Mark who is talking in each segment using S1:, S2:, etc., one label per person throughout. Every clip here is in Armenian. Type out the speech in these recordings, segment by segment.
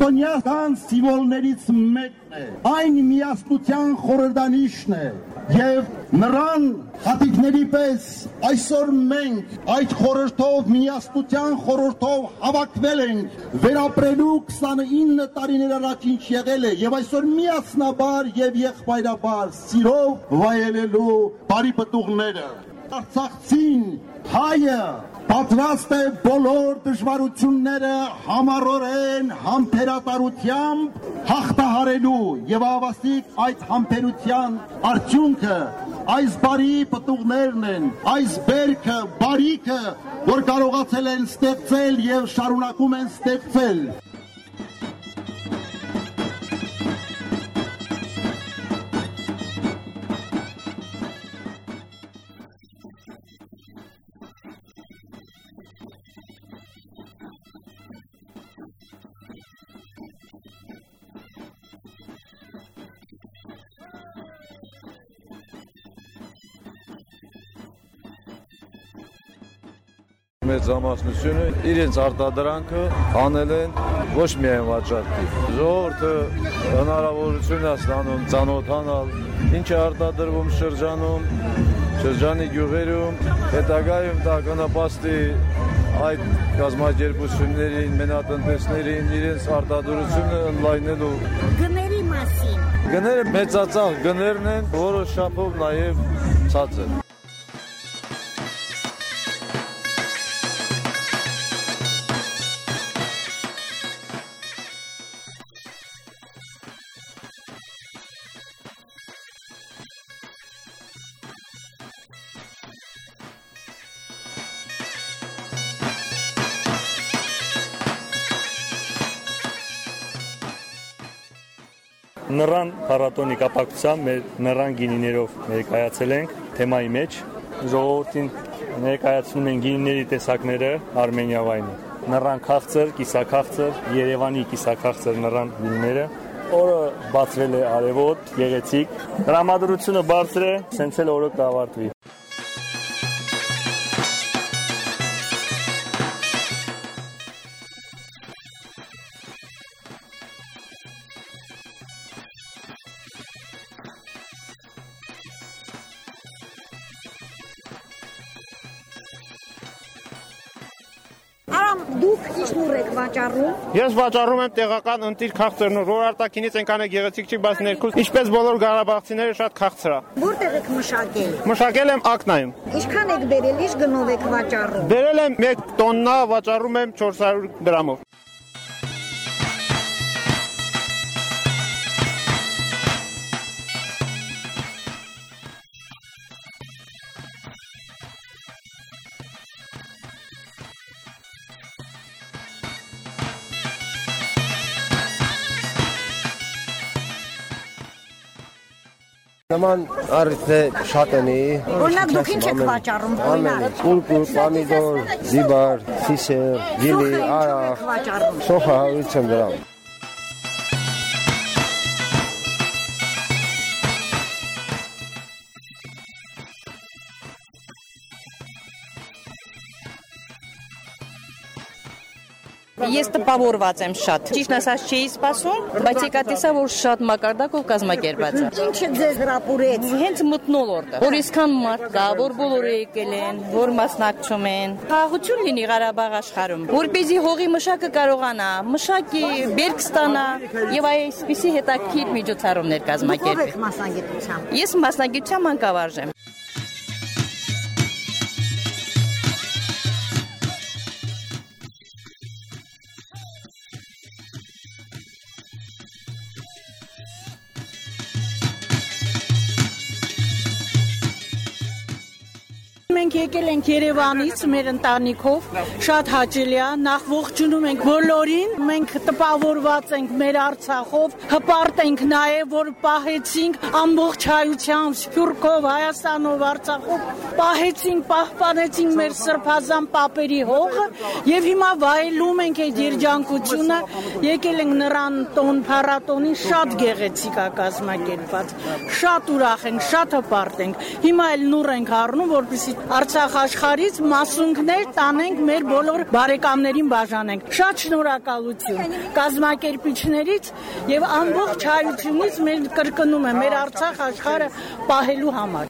S1: Քրիստոնեական սիմվոլներից մեկն է։ Այն միասնության խորհրդանիշն է եւ նրան հատիկների պես այսօր մենք այդ խորհրդով միասնության խորհրդով հավաքվել ենք վերապրելու 29 տարիներ առաջ ինչ եղել է եւ այսօր միասնաբար եւ եղբայրաբար սիրով վայելելու բարի պտուղները Արցախցին հայը պատրաստ է բոլոր դժվարությունները համառորեն համբերատարությամբ հաղթահարելու եւ ավաստիկ այդ համբերության արդյունքը այս բարի պտուղներն են այս բերքը բարիքը որ կարողացել են ստեղծել եւ շարունակում են ստեղծել
S2: մեծամասնությունը իրենց արտադրանքը անել են ոչ միայն վաճառքի։ Ժողովուրդը հնարավորություն է ստանում ծանոթանալ ինչ է արտադրվում շրջանում, շրջանի գյուղերում, հետագայում դա կնպաստի այդ կազմակերպություններին, մենատնտեսներին իրենց արտադրությունը ընդլայնելու
S3: գների մասին։
S2: Գները մեծածախ գներն են, որը շապով նաև ցածր։
S4: Նռան փառատոնի կապակցությամբ մեր նռան գինիներով ներկայացել ենք թեմայի մեջ։ Ժողովրդին ներկայացնում են գինիների տեսակները Արմենիա վայնի։ Նռան քաղցր, կիսաքաղցր, Երևանի կիսաքաղցր նռան գինիները օրը բացվել է արևոտ, գեղեցիկ։ Հրամադրությունը բարձր է, սենցել օրը կավարտվի։
S3: դուք ինչ նուր եք վաճառում։
S5: Ես վաճառում եմ տեղական ընտիր քաղցրն, որ արտակինից այնքան է գեղեցիկ չի, բայց ներքուս ինչպես բոլոր Ղարաբաղցիները շատ քաղցր է։
S3: Որտեղ եք մշակել։
S5: Մշակել եմ ակնայում։
S3: Ինչքան եք բերել, ինչ գնով եք վաճառում։
S5: Բերել եմ 1 տոննա, վաճառում եմ 400 դրամով։
S6: Նման առիթներ շատ են։
S3: Օրինակ դուք ինչ եք վաճառում։ Օրինակ
S6: Կուրկուր, պամիդոր, զիբար, սիսեր, գիլի,
S3: վաճառում։
S6: սոխը 150 դրամ։
S7: Ես տպավորված եմ շատ։ Ճիշտ ասած չէի սպասում, բայց եկա տեսա, որ շատ մակարդակով կազմակերպված է։
S3: Ինչը ձեզ հրապուրեց։
S7: Հենց մտնոլորտը, որ իսկան մարդ կա, որ բոլորը եկել են, որ մասնակցում են։ Խաղաղություն լինի Ղարաբաղ աշխարհում, որպեսզի հողի մշակը կարողանա, մշակի, բերք ստանա եւ այսպիսի հետաքրքիր միջոցառումներ
S3: մասնագիտությամբ։
S7: Ես մասնագիտությամբ մանկավարժ եմ։
S8: Մենք եկել ենք Երևանից մեր ընտանիքով, շատ հաճելի է, նախ ողջունում ենք բոլորին, մենք տպավորված ենք մեր Արցախով, հպարտ ենք նաև, որ պահեցինք ամբողջ հայությամբ, Սփյուռքով, Հայաստանով, Արցախով, պահեցինք, պահպանեցինք մեր սրբազան պապերի հողը եւ հիմա վայելում ենք այդ երջանկությունը, եկել ենք նրան տոն փառատոնին, շատ գեղեցիկ է կազմակերպված, շատ ուրախ ենք, շատ հպարտ ենք։ Հիմա էլ նուր ենք առնում, որպեսզի Արցախ աշխարից մասունքներ տանենք մեր բոլոր բարեկամներին բաժանենք։ Շատ շնորհակալություն կազմակերպիչներից եւ ամբողջ հայությունից մեր կրկնում եմ մեր Արցախ աշխարհը պահելու համար։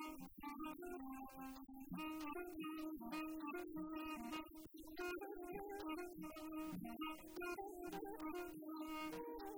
S8: Thank you.